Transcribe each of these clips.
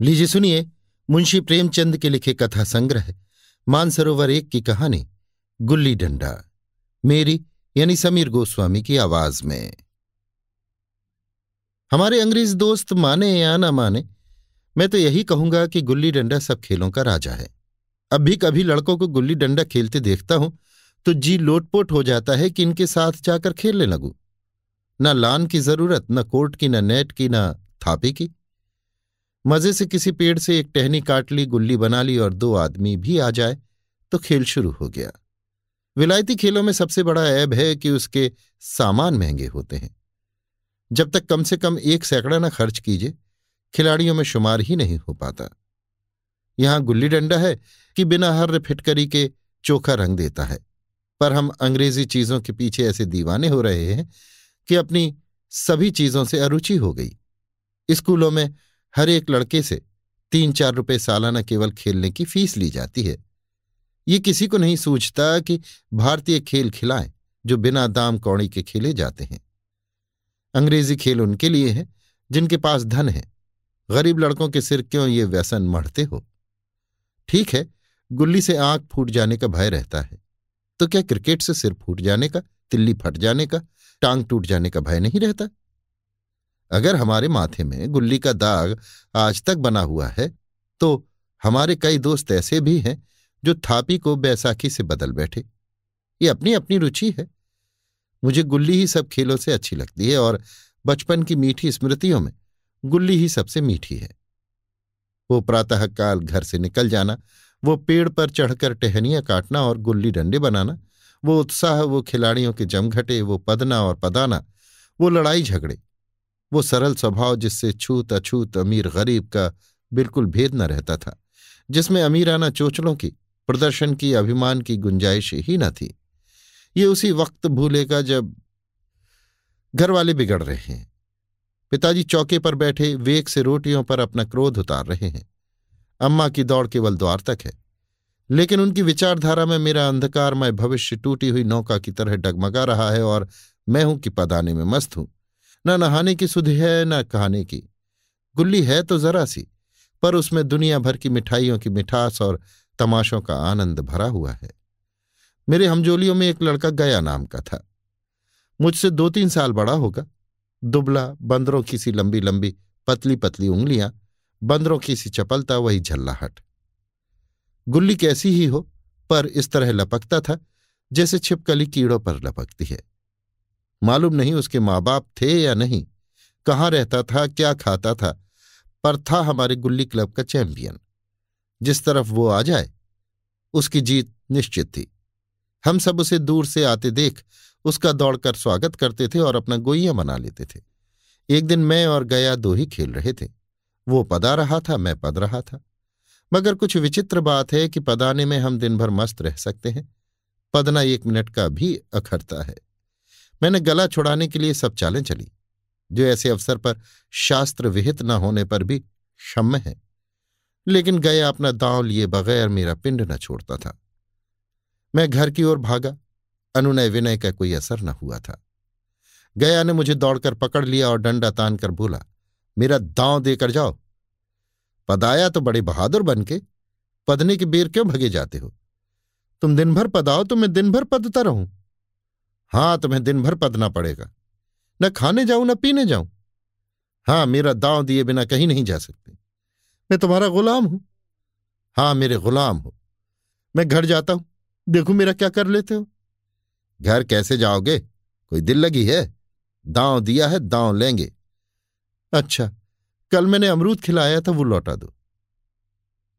लीजिए सुनिए, मुंशी प्रेमचंद के लिखे कथा संग्रह, मानसरोवर एक की कहानी, गुल्ली डंडा, मेरी यानी समीर गोस्वामी की आवाज़ में। हमारे अंग्रेज़ दोस्त माने या ना माने, मैं तो यही कहूँगा कि गुल्ली डंडा सब खेलों का राजा है। अब भी कभी लड़कों को गुल्ली डंडा खेलते देखता हूँ तो जी लोटपोट हो जाता है कि इनके साथ जाकर खेलने लगूं। न लान की ज़रूरत, न कोर्ट की, न नेट की, न थापी की। मज़े से किसी पेड़ से एक टहनी काट ली, गुल्ली बना ली और दो आदमी भी आ जाए तो खेल शुरू हो गया। विलायती खेलों में सबसे बड़ा ऐब है कि उसके सामान महँगे होते हैं। जब तक कम से कम एक सैकड़ा न खर्च कीजिए, खिलाड़ियों में शुमार ही नहीं हो पाता। यहाँ गुल्ली डंडा है कि बिना हर फिटकरी के चोखा रंग देता है। पर हम अंग्रेज़ी चीज़ों के पीछे ऐसे दीवाने हो रहे हैं कि अपनी सभी चीज़ों से अरुचि हो गई। स्कूलों में हर एक लड़के से तीन चार रुपए सालाना केवल खेलने की फ़ीस ली जाती है। ये किसी को नहीं सूझता कि भारतीय खेल खिलाएँ जो बिना दाम कौड़ी के खेले जाते हैं। अंग्रेज़ी खेल उनके लिए हैं, जिनके पास धन है। गरीब लड़कों के सिर क्यों ये व्यसन मढ़ते हो? ठीक है, गुल्ली से आँख फूट जाने का भय रहता है। तो क्या क्रिकेट से सिर फूट जाने का, तिल्ली फट जाने का, टांग टूट जाने का भय नहीं रहता? अगर हमारे माथे में गुल्ली का दाग आज तक बना हुआ है तो हमारे कई दोस्त ऐसे भी हैं जो थापी को बैसाखी से बदल बैठे। ये अपनी अपनी रुचि है। मुझे गुल्ली ही सब खेलों से अच्छी लगती है और बचपन की मीठी स्मृतियों में गुल्ली ही सबसे मीठी है। वो प्रातःकाल घर से निकल जाना, वो पेड़ पर चढ़कर टहनियाँ काटना और गुल्ली डंडे बनाना, वो उत्साह, वो खिलाड़ियों के जमघटे, वो पदना और पदाना, वो लड़ाई झगड़े वो सरल स्वभाव जिससे छूत अछूत अमीर गरीब का बिल्कुल भेद न रहता था, जिसमें अमीराना चोचलों की, प्रदर्शन की, अभिमान की गुंजाइश ही न थी। ये उसी वक्त भूलेगा जब घर वाले बिगड़ रहे हैं। पिताजी चौके पर बैठे, वेग से रोटियों पर अपना क्रोध उतार रहे हैं। अम्मा की दौड़ केवल द्वार तक है। लेकिन उनकी विचारधारा में मेरा अंधकारमय भविष्य टूटी हुई नौका की तरह डगमगा रहा है और मैं हूँ कि पदाने में मस्त हूँ। न नहाने की सुधि है, न कहाने की। गुल्ली है तो जरा सी, पर उसमें दुनिया भर की मिठाइयों की मिठास और तमाशों का आनंद भरा हुआ है। मेरे हमजोलियों में एक लड़का गया नाम का था। मुझसे दो तीन साल बड़ा होगा। दुबला, बंदरों की सी लंबी लंबी पतली पतली उंगलियाँ, बंदरों की सी चपलता, वही झल्लाहट। गुल्ली कैसी ही हो, पर इस तरह लपकता था, जैसे छिपकली कीड़ों पर लपकती है। मालूम नहीं उसके माँ बाप थे या नहीं, कहाँ रहता था, क्या खाता था, पर था हमारे गुल्ली क्लब का चैंपियन। जिस तरफ़ वो आ जाए, उसकी जीत निश्चित थी। हम सब उसे दूर से आते देख, उसका दौड़कर स्वागत करते थे और अपना गोइया बना लेते थे। एक दिन मैं और गया दो ही खेल रहे थे। वो पदा रहा था, मैं पद रहा था। मगर कुछ विचित्र बात है कि पदाने में हम दिन भर मस्त रह सकते हैं। पदना एक मिनट का भी अखरता है। मैंने गला छुड़ाने के लिए सब चालें चली। जो ऐसे अवसर पर शास्त्र विहित न होने पर भी क्षम्य है। लेकिन गया अपना दांव लिए बगैर मेरा पिंड न छोड़ता था। मैं घर की ओर भागा। अनुनय विनय का कोई असर न हुआ था। गया ने मुझे दौड़कर पकड़ लिया और डंडा तान कर बोला, मेरा दांव देकर जाओ। पदाया तो बड़े बहादुर बन के। पदने के बेर क्यों भगे जाते हो? तुम दिन भर पदाओ तो मैं दिन भर पदता रहूँ। हाँ, तुम्हें दिन भर पदना पड़ेगा। न खाने जाऊँ, न पीने जाऊँ। हाँ, मेरा दांव दिए बिना कहीं नहीं जा सकते। मैं तुम्हारा गुलाम हूँ। हाँ, मेरे गुलाम हो। मैं घर जाता हूँ। देखो मेरा क्या कर लेते हो। घर कैसे जाओगे? कोई दिल लगी है? दांव दिया है, दांव लेंगे। अच्छा कल मैंने अमरूद खिलाया था, वो लौटा दो।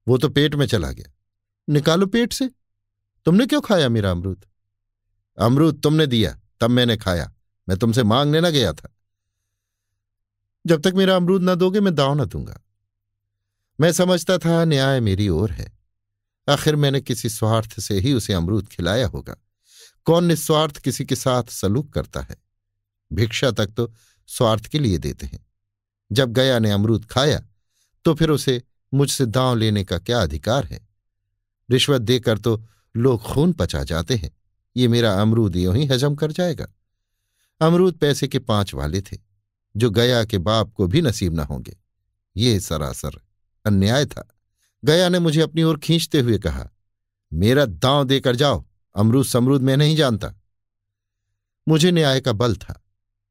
वो तो पेट में चला गया। निकालो पेट से। तुमने क्यों खाया मेरा अमरूद? अमरूद तुमने दिया, तब मैंने खाया। मैं तुमसे मांगने ना गया था। जब तक मेरा अमरूद ना दोगे, मैं दाव ना दूँगा। मैं समझता था, न्याय मेरी ओर है। आखिर मैंने किसी स्वार्थ से ही उसे अमरूद खिलाया होगा। कौन निस्वार्थ किसी के साथ सलूक करता है? भिक्षा तक तो स्वार्थ के लिए देते हैं। जब गया ने अमरूद खाया तो फिर उसे मुझसे दांव लेने का क्या अधिकार है? रिश्वत देकर तो लोग खून पचा जाते हैं। ये मेरा अमरूद यों ही हजम कर जाएगा। अमरूद पैसे के पाँच वाले थे, जो गया के बाप को भी नसीब ना होंगे। ये सरासर अन्याय था। गया ने मुझे अपनी ओर खींचते हुए कहा, मेरा दांव देकर जाओ, अमरूद समरूद मैं नहीं जानता। मुझे न्याय का बल था,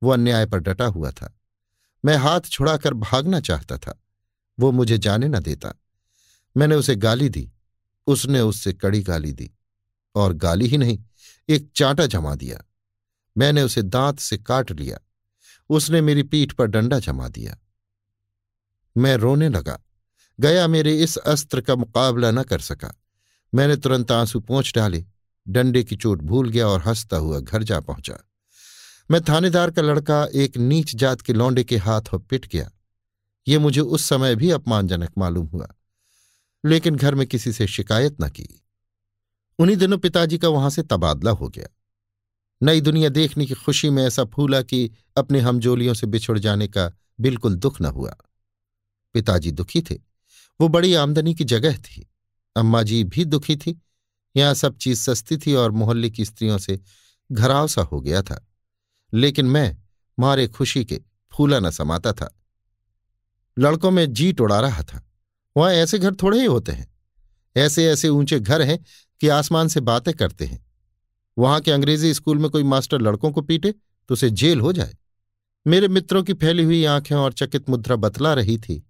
वो अन्याय पर डटा हुआ था। मैं हाथ छुड़ाकर भागना चाहता था, वो मुझे जाने न देता। मैंने उसे गाली दी, उसने उससे कड़ी गाली दी, और गाली ही नहीं एक चांटा जमा दिया। मैंने उसे दांत से काट लिया। उसने मेरी पीठ पर डंडा जमा दिया। मैं रोने लगा। गया मेरे इस अस्त्र का मुकाबला न कर सका। मैंने तुरंत आँसू पहुँच डाले। डंडे की चोट भूल गया और हंसता हुआ घर जा पहुँचा। मैं थानेदार का लड़का एक नीच जात के लौंडे के हाथ पिट गया। ये मुझे उस समय भी अपमानजनक मालूम हुआ। लेकिन घर में किसी से शिकायत न की। उन्हीं दिनों पिताजी का वहाँ से तबादला हो गया। नई दुनिया देखने की खुशी में ऐसा फूला कि अपने हमजोलियों से बिछुड़ जाने का बिल्कुल दुख न हुआ। पिताजी दुखी थे। वो बड़ी आमदनी की जगह थी। अम्मा जी भी दुखी थी। यहाँ सब चीज़ सस्ती थी और मोहल्ले की स्त्रियों से घराव सा हो गया था। लेकिन मैं मारे खुशी के फूला न समाता था। लड़कों में जीट उड़ा रहा था। वहाँ ऐसे घर थोड़े ही होते हैं। ऐसे ऐसे ऊँचे घर हैं कि आसमान से बातें करते हैं। वहाँ के अंग्रेज़ी स्कूल में कोई मास्टर लड़कों को पीटे तो उसे जेल हो जाए। मेरे मित्रों की फैली हुई आँखें और चकित मुद्रा बतला रही थी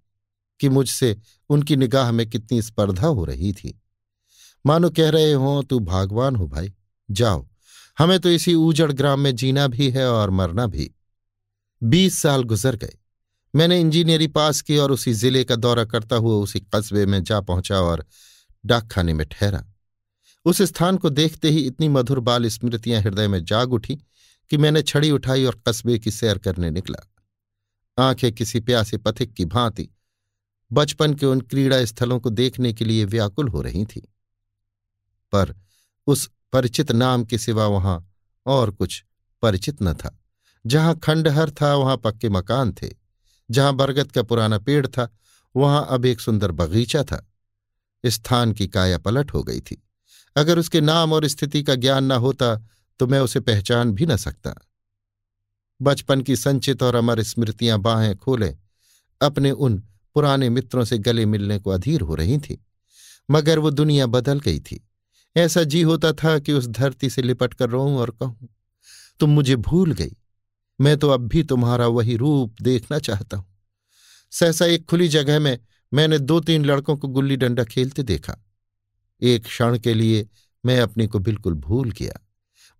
कि मुझसे उनकी निगाह में कितनी स्पर्धा हो रही थी। मानो कह रहे हो, तू भागवान हो भाई, जाओ। हमें तो इसी ऊजड़ ग्राम में जीना भी है और मरना भी। बीस साल गुजर गए। मैंने इंजीनियरिंग पास की और उसी ज़िले का दौरा करता हुआ उसी कस्बे में जा पहुँचा और डाकखाने में ठहरा। उस स्थान को देखते ही इतनी मधुर बाल स्मृतियाँ हृदय में जाग उठी कि मैंने छड़ी उठाई और कस्बे की सैर करने निकला। आँखें किसी प्यासे पथिक की भांति बचपन के उन क्रीड़ा स्थलों को देखने के लिए व्याकुल हो रही थी। पर उस परिचित नाम के सिवा वहाँ और कुछ परिचित न था। जहाँ खंडहर था, वहाँ पक्के मकान थे। जहाँ बरगद का पुराना पेड़ था, वहाँ अब एक सुंदर बगीचा था। स्थान की काया पलट हो गई थी। अगर उसके नाम और स्थिति का ज्ञान न होता तो मैं उसे पहचान भी न सकता। बचपन की संचित और अमर स्मृतियाँ बाहें खोले। अपने उन पुराने मित्रों से गले मिलने को अधीर हो रही थी, मगर वो दुनिया बदल गई थी। ऐसा जी होता था कि उस धरती से लिपट कर रोऊं और कहूँ, तुम मुझे भूल गई। मैं तो अब भी तुम्हारा वही रूप देखना चाहता हूँ। सहसा एक खुली जगह में मैंने दो तीन लड़कों को गुल्ली डंडा खेलते देखा। एक क्षण के लिए मैं अपने को बिल्कुल भूल गया।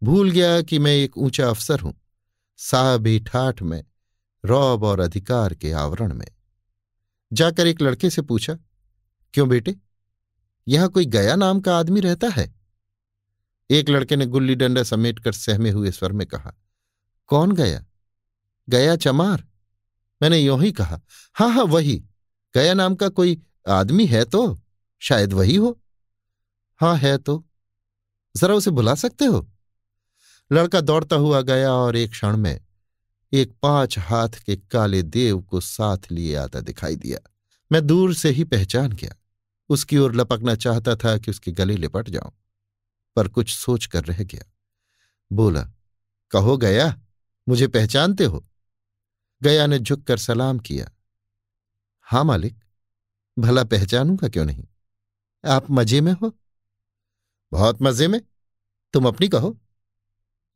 भूल गया कि मैं एक ऊँचा अफसर हूँ, साहबी ठाठ में, रौब और अधिकार के आवरण में। जाकर एक लड़के से पूछा, क्यों बेटे, यहाँ कोई गया नाम का आदमी रहता है? एक लड़के ने गुल्ली डंडा समेट कर सहमे हुए स्वर में कहा, कौन गया? गया चमार? मैंने यों ही कहा, हाँ हाँ, वही, गया नाम का कोई आदमी है तो शायद वही हो। हाँ, है तो। जरा उसे बुला सकते हो? लड़का दौड़ता हुआ गया और एक क्षण में एक पाँच हाथ के काले देव को साथ लिए आता दिखाई दिया। मैं दूर से ही पहचान गया। उसकी ओर लपकना चाहता था कि उसके गले लिपट जाऊँ, पर कुछ सोच कर रह गया। बोला, कहो गया, मुझे पहचानते हो? गया ने झुककर सलाम किया। हाँ मालिक, भला पहचानूँगा क्यों नहीं? आप मज़े में हो? बहुत मज़े में। तुम अपनी कहो।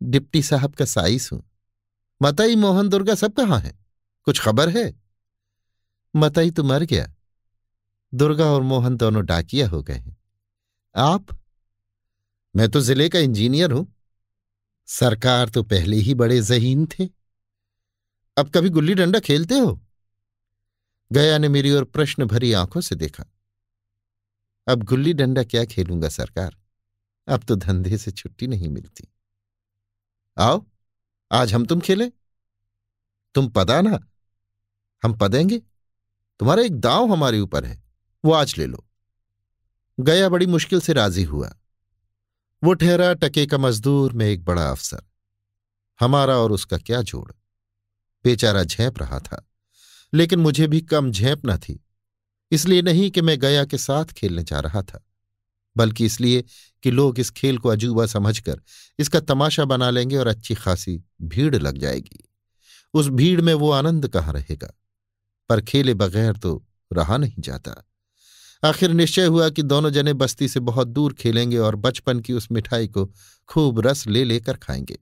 डिप्टी साहब का साइस हूँ। मताई, मोहन, दुर्गा सब कहाँ हैं? कुछ खबर है? मताई तो मर गया। दुर्गा और मोहन दोनों डाकिया हो गए हैं। आप? मैं तो ज़िले का इंजीनियर हूँ। सरकार तो पहले ही बड़े जहीन थे। अब कभी गुल्ली डंडा खेलते हो? गया ने मेरी ओर प्रश्न भरी आँखों से देखा। अब गुल्ली डंडा क्या खेलूँगा सरकार? अब तो धंधे से छुट्टी नहीं मिलती। आओ, आज हम तुम खेलें। तुम पदा ना, हम पदेंगे। तुम्हारा एक दांव हमारे ऊपर है, वो आज ले लो। गया बड़ी मुश्किल से राज़ी हुआ। वो ठहरा टके का मजदूर में एक बड़ा अफसर। हमारा और उसका क्या जोड़? बेचारा झेप रहा था, लेकिन मुझे भी कम झेप न थी, इसलिए नहीं कि मैं गया के साथ खेलने जा रहा था, बल्कि इसलिए कि लोग इस खेल को अजूबा समझकर इसका तमाशा बना लेंगे और अच्छी खासी भीड़ लग जाएगी। उस भीड़ में वो आनंद कहाँ रहेगा? पर खेले बगैर तो रहा नहीं जाता। आखिर निश्चय हुआ कि दोनों जने बस्ती से बहुत दूर खेलेंगे और बचपन की उस मिठाई को खूब रस ले लेकर खाएँगे।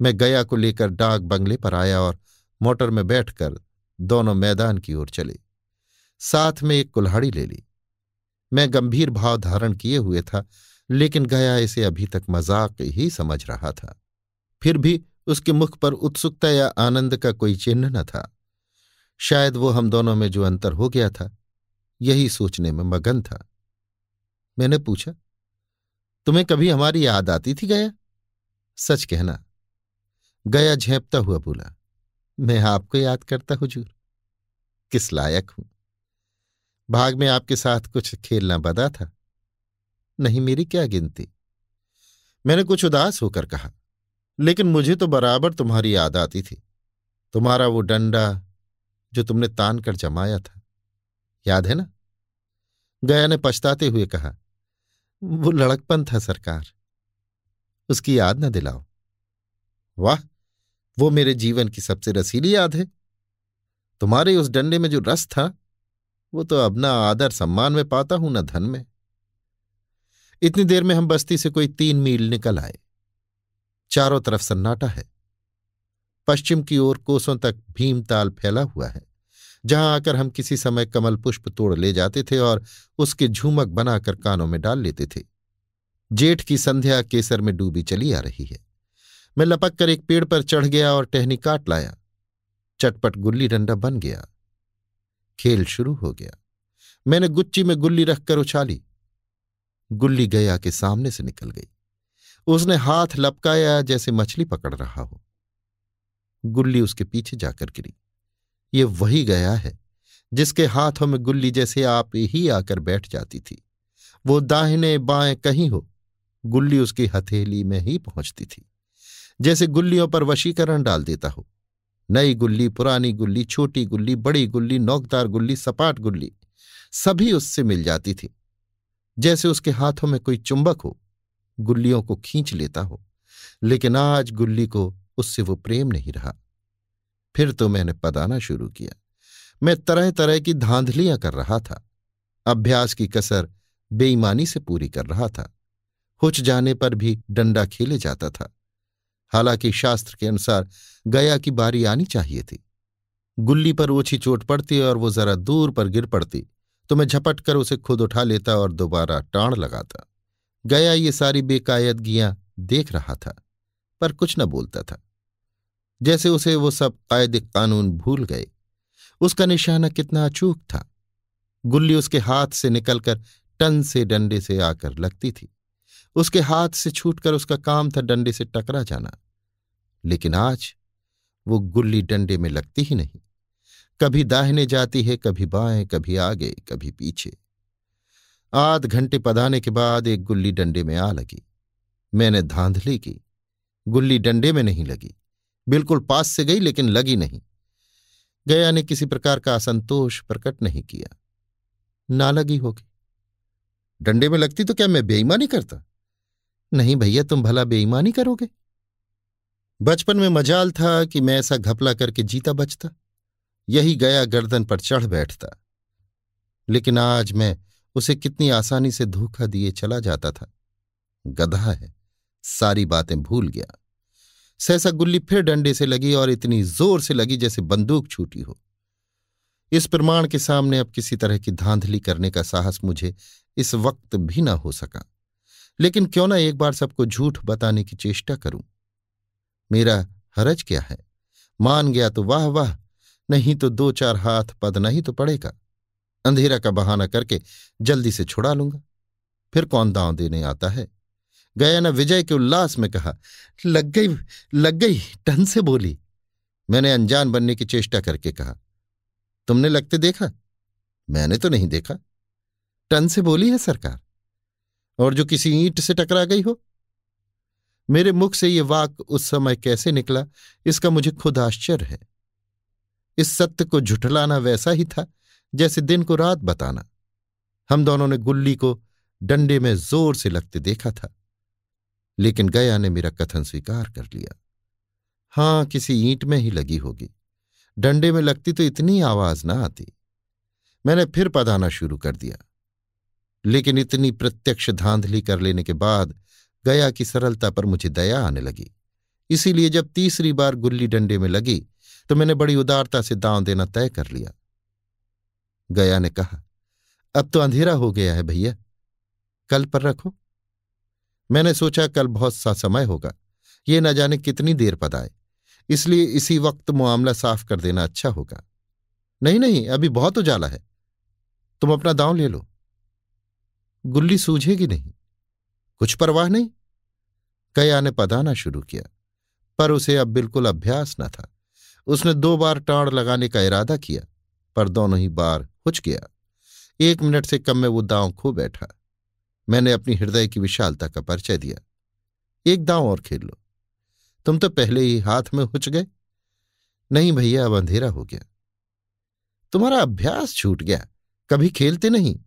मैं गया को लेकर डाक बंगले पर आया और मोटर में बैठकर दोनों मैदान की ओर चले। साथ में एक कुल्हाड़ी ले ली। मैं गंभीर भाव धारण किए हुए था लेकिन गया इसे अभी तक मज़ाक ही समझ रहा था। फिर भी उसके मुख पर उत्सुकता या आनंद का कोई चिन्ह न था। शायद वो हम दोनों में जो अंतर हो गया था, यही सोचने में मगन था। मैंने पूछा, तुम्हें कभी हमारी याद आती थी गया? सच कहना। गया झेपता हुआ बोला, मैं आपको याद करता हुजूर। किस लायक हूँ। भाग में आपके साथ कुछ खेलना बदा था। नहीं मेरी क्या गिनती। मैंने कुछ उदास होकर कहा, लेकिन मुझे तो बराबर तुम्हारी याद आती थी। तुम्हारा वो डंडा जो तुमने तान कर जमाया था। याद है ना? गया ने पछताते हुए कहा, वो लड़कपन था सरकार। उसकी याद ना दिलाओ। वाह, वो मेरे जीवन की सबसे रसीली याद है। तुम्हारे उस डंडे में जो रस था, वो तो अब ना आदर सम्मान में पाता हूँ, ना धन में। इतनी देर में हम बस्ती से कोई तीन मील निकल आए। चारों तरफ़ सन्नाटा है। पश्चिम की ओर कोसों तक भीमताल फैला हुआ है, जहाँ आकर हम किसी समय कमल पुष्प तोड़ ले जाते थे और उसके झूमक बनाकर कानों में डाल लेते थे। जेठ की संध्या केसर में डूबी चली आ रही है। मैं लपक कर एक पेड़ पर चढ़ गया और टहनी काट लाया। चटपट गुल्ली डंडा बन गया। खेल शुरू हो गया। मैंने गुच्ची में गुल्ली रखकर उछाली। गुल्ली गया के सामने से निकल गई। उसने हाथ लपकाया जैसे मछली पकड़ रहा हो। गुल्ली उसके पीछे जाकर गिरी। ये वही गया है जिसके हाथों में गुल्ली जैसे आप ही आकर बैठ जाती थी। वो दाहिने बाएँ कहीं हो, गुल्ली उसकी हथेली में ही पहुँचती थी। जैसे गुल्लियों पर वशीकरण डाल देता हो। नई गुल्ली, पुरानी गुल्ली, छोटी गुल्ली, बड़ी गुल्ली, नौकदार गुल्ली, सपाट गुल्ली, सभी उससे मिल जाती थी। जैसे उसके हाथों में कोई चुंबक हो, गुल्लियों को खींच लेता हो, लेकिन आज गुल्ली को उससे वो प्रेम नहीं रहा। फिर तो मैंने पदाना शुरू किया। मैं तरह तरह की धांधलियाँ कर रहा था। अभ्यास की कसर बेईमानी से पूरी कर रहा था। हुच जाने पर भी डंडा खेले जाता था। हालाँकि शास्त्र के अनुसार गया की बारी आनी चाहिए थी। गुल्ली पर ओछी चोट पड़ती और वो जरा दूर पर गिर पड़ती। तो मैं झपट कर उसे खुद उठा लेता और दोबारा टाण लगाता। गया ये सारी बेकायदगियाँ देख रहा था, पर कुछ न बोलता था। जैसे उसे वो सब कायदे कानून भूल गए, उसका निशाना कितना अचूक था। गुल्ली उसके हाथ से निकलकर टन से डंडे से आकर लगती थी। उसके हाथ से छूटकर उसका काम था डंडे से टकरा जाना। लेकिन आज वो गुल्ली डंडे में लगती ही नहीं। कभी दाहिने जाती है, कभी बाएँ, कभी आगे, कभी पीछे। आध घंटे पदाने के बाद एक गुल्ली डंडे में आ लगी। मैंने धांधली की। गुल्ली डंडे में नहीं लगी। बिल्कुल पास से गई, लेकिन लगी नहीं। गया ने किसी प्रकार का असंतोष प्रकट नहीं किया। ना लगी होगी। डंडे में लगती तो क्या मैं बेईमानी करता? नहीं भैया, तुम भला बेईमानी करोगे। बचपन में मजाल था कि मैं ऐसा घपला करके जीता बचता। यही गया गर्दन पर चढ़ बैठता। लेकिन आज मैं उसे कितनी आसानी से धोखा दिए चला जाता था। गधा है, सारी बातें भूल गया। सहसा गुल्ली फिर डंडे से लगी और इतनी ज़ोर से लगी जैसे बंदूक छूटी हो। इस प्रमाण के सामने अब किसी तरह की धांधली करने का साहस मुझे इस वक्त भी ना हो सका। लेकिन क्यों ना एक बार सबको झूठ बताने की चेष्टा करूँ? मेरा हरज क्या है? मान गया तो वाह वाह नहीं तो दो चार हाथ पदना ही तो पड़ेगा। अंधेरा का बहाना करके जल्दी से छुड़ा लूँगा। फिर कौन दांव देने आता है? गया न विजय के उल्लास में कहा, लग गई लग गई, टन से बोली। मैंने अनजान बनने की चेष्टा करके कहा, तुमने लगते देखा? मैंने तो नहीं देखा। टन से बोली है सरकार? और जो किसी ईंट से टकरा गई हो? मेरे मुख से ये वाक उस समय कैसे निकला, इसका मुझे खुद आश्चर्य है। इस सत्य को झुठलाना वैसा ही था जैसे दिन को रात बताना। हम दोनों ने गुल्ली को डंडे में ज़ोर से लगते देखा था, लेकिन गया ने मेरा कथन स्वीकार कर लिया। हाँ, किसी ईंट में ही लगी होगी। डंडे में लगती तो इतनी आवाज़ ना आती। मैंने फिर पदाना शुरू कर दिया। लेकिन इतनी प्रत्यक्ष धांधली कर लेने के बाद गया की सरलता पर मुझे दया आने लगी। इसीलिए जब तीसरी बार गुल्ली डंडे में लगी तो मैंने बड़ी उदारता से दांव देना तय कर लिया। गया ने कहा, अब तो अंधेरा हो गया है भैया। कल पर रखो। मैंने सोचा कल बहुत सा समय होगा। ये न जाने कितनी देर पद आए। इसलिए इसी वक्त मामला साफ़ कर देना अच्छा होगा। नहीं नहीं, अभी बहुत उजाला है। तुम अपना दांव ले लो। गुल्ली सूझेगी नहीं। कुछ परवाह नहीं। कया ने पदाना शुरू किया, पर उसे अब बिल्कुल अभ्यास न था। उसने दो बार टाड़ लगाने का इरादा किया, पर दोनों ही बार हुच गया। एक मिनट से कम में वो दांव खो बैठा। मैंने अपनी हृदय की विशालता का परिचय दिया। एक दांव और खेल लो। तुम तो पहले ही हाथ में हुच गए। नहीं भैया, अब अंधेरा हो गया। तुम्हारा अभ्यास छूट गया। कभी खेलते नहीं।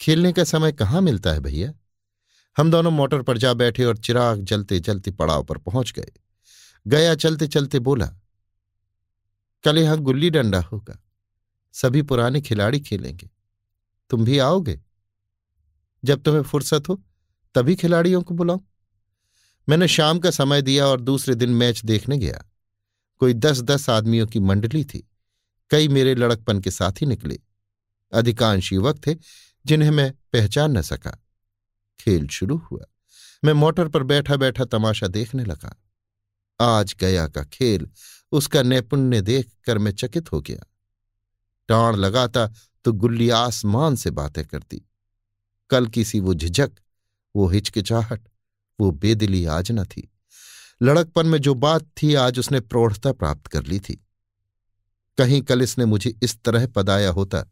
खेलने का समय कहाँ मिलता है भैया? हम दोनों मोटर पर जा बैठे और चिराग जलते जलते पड़ाव पर पहुँच गए। गया चलते चलते बोला कल यहाँ गुल्ली डंडा होगा। सभी पुराने खिलाड़ी खेलेंगे। तुम भी आओगे? जब तुम्हें फुर्सत हो, तभी खिलाड़ियों को बुलाओ मैंने शाम का समय दिया और दूसरे दिन मैच देखने गया। कोई दस दस आदमियों की मंडली थी। कई मेरे लड़कपन के साथ ही निकले। अधिकांश युवक थे, जिन्हें मैं पहचान न सका। खेल शुरू हुआ। मैं मोटर पर बैठा बैठा तमाशा देखने लगा। आज गया का खेल उसका नैपुण्य देख कर मैं चकित हो गया। टाण लगाता तो गुल्ली आसमान से बातें करती। कल किसी वो झिझक, वो हिचकिचाहट, वो बेदिली आज न थी। लड़कपन में जो बात थी, आज उसने प्रौढ़ता प्राप्त कर ली थी। कहीं कल इसने मुझे इस तरह पदाया होता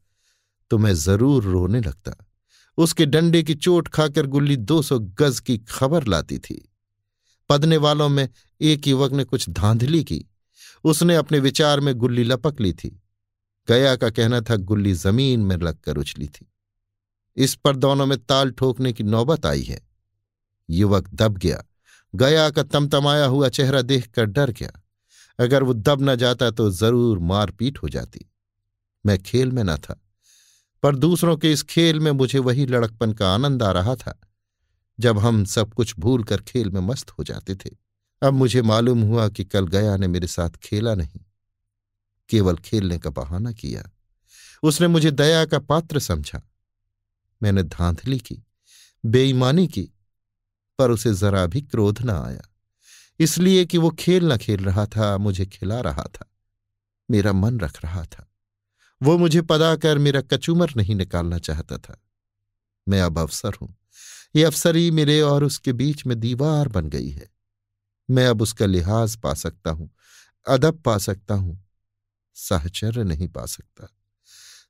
तो मैं ज़रूर रोने लगता। उसके डंडे की चोट खाकर गुल्ली दो सौ गज की खबर लाती थी। पदने वालों में एक युवक ने कुछ धांधली की। उसने अपने विचार में गुल्ली लपक ली थी। गया का कहना था, गुल्ली ज़मीन में लगकर उछली थी। इस पर दोनों में ताल ठोकने की नौबत आई है। युवक दब गया। गया का तमतमाया हुआ चेहरा देखकर डर गया। अगर वो दब न जाता तो ज़रूर मारपीट हो जाती। मैं खेल में न था, पर दूसरों के इस खेल में मुझे वही लड़कपन का आनंद आ रहा था, जब हम सब कुछ भूल कर खेल में मस्त हो जाते थे। अब मुझे मालूम हुआ कि कल गया ने मेरे साथ खेला नहीं, केवल खेलने का बहाना किया। उसने मुझे दया का पात्र समझा। मैंने धांधली की, बेईमानी की, पर उसे जरा भी क्रोध न आया। इसलिए कि वो खेल न खेल रहा था, मुझे खिला रहा था, मेरा मन रख रहा था। वो मुझे पदा कर मेरा कचूमर नहीं निकालना चाहता था। मैं अब अफसर हूँ। ये अफसरी मेरे और उसके बीच में दीवार बन गई है। मैं अब उसका लिहाज पा सकता हूँ, अदब पा सकता हूँ, साहचर्य नहीं पा सकता।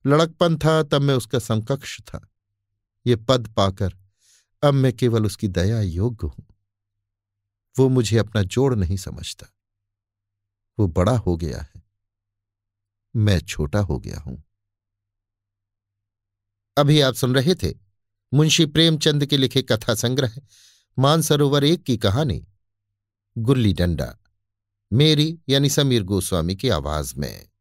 लड़कपन था, तब मैं उसका समकक्ष था। ये पद पाकर अब मैं केवल उसकी दया योग्य हूँ। वो मुझे अपना जोड़ नहीं समझता। वो बड़ा हो गया है। मैं छोटा हो गया हूँ। अभी आप सुन रहे थे मुंशी प्रेमचंद के लिखे कथा संग्रह मानसरोवर एक की कहानी। गुल्ली डंडा मेरी यानी समीर गोस्वामी की आवाज़ में।